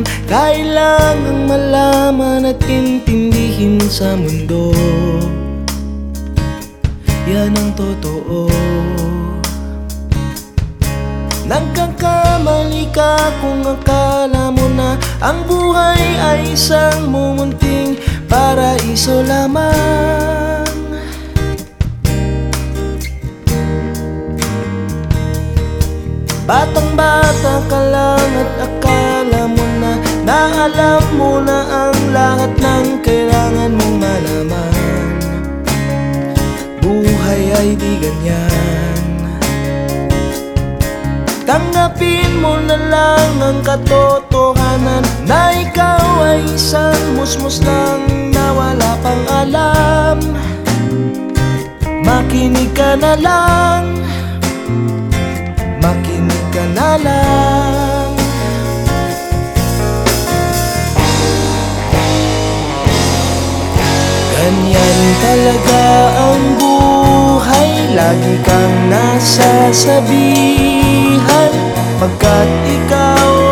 pang kailangang malaman at intindihin sa mundo. Yan ang totoo. Nagkakamali ka kung akala mo na Ang buhay ay isang mumunting paraiso lamang. Batang bata ka lang at akala alam mo na ang lahat ng kailangan mong malaman. Buhay ay di ganyan. Tanggapin mo na lang ang katotohanan Na ikaw ay isang musmus lang na wala pang alam. Makinig ka na lang. Makinig ka na lang Lagi kang nasasabihan Pagkat ikaw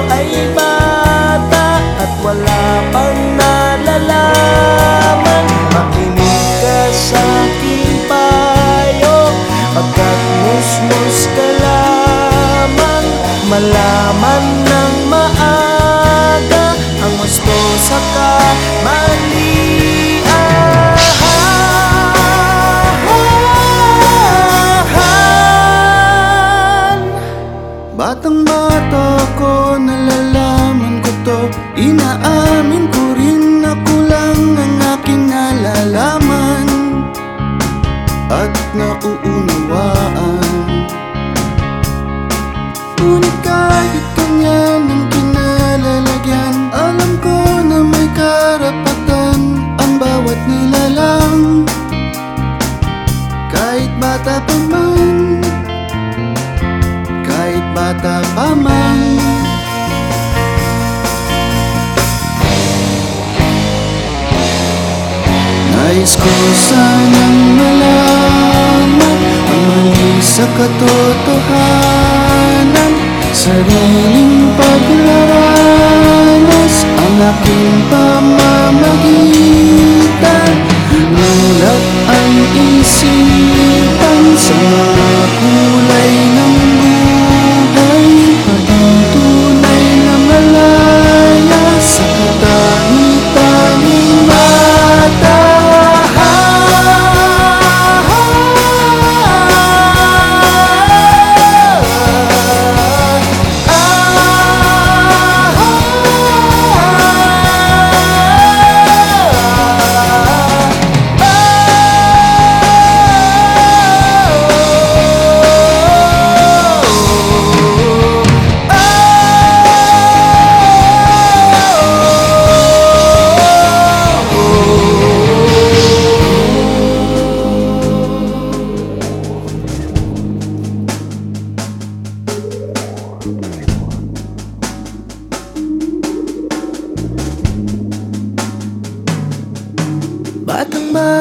bata ko, nalalaman ko to. Inaamin ko rin ako lang ang aking nalalaman. At nauunawaan bata pa man Nais ko sanang malaman Ang mali sa katotohanan. Sariling paglaranas Ang aking pamamagitan. Nulat ang isipan Sa mga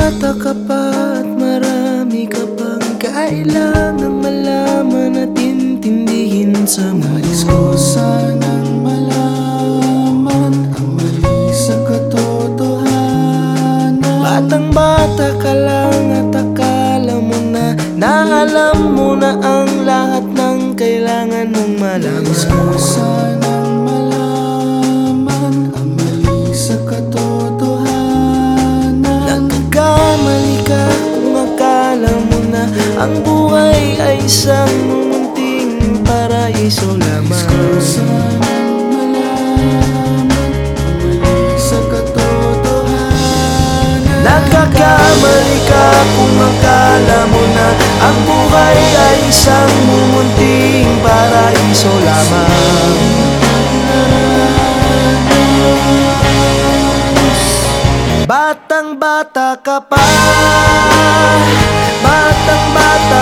bata ka pa at marami ka pang kailangang malaman at intindihin sa mundo ko. Sanang malaman Ang mali sa katotohanan. Batang bata ka lang at akala mo na Na alam mo na ang lahat ng kailangan mong malaman sanang malaman Ang buhay ay isang munting paraiso Nais ko lamang sanang malaman mali sa katotohanan? Nagkakamali ka kung akala mo na. Ang buhay ay isang mumunting paraiso lamang. Batang bata ka pa Batang bata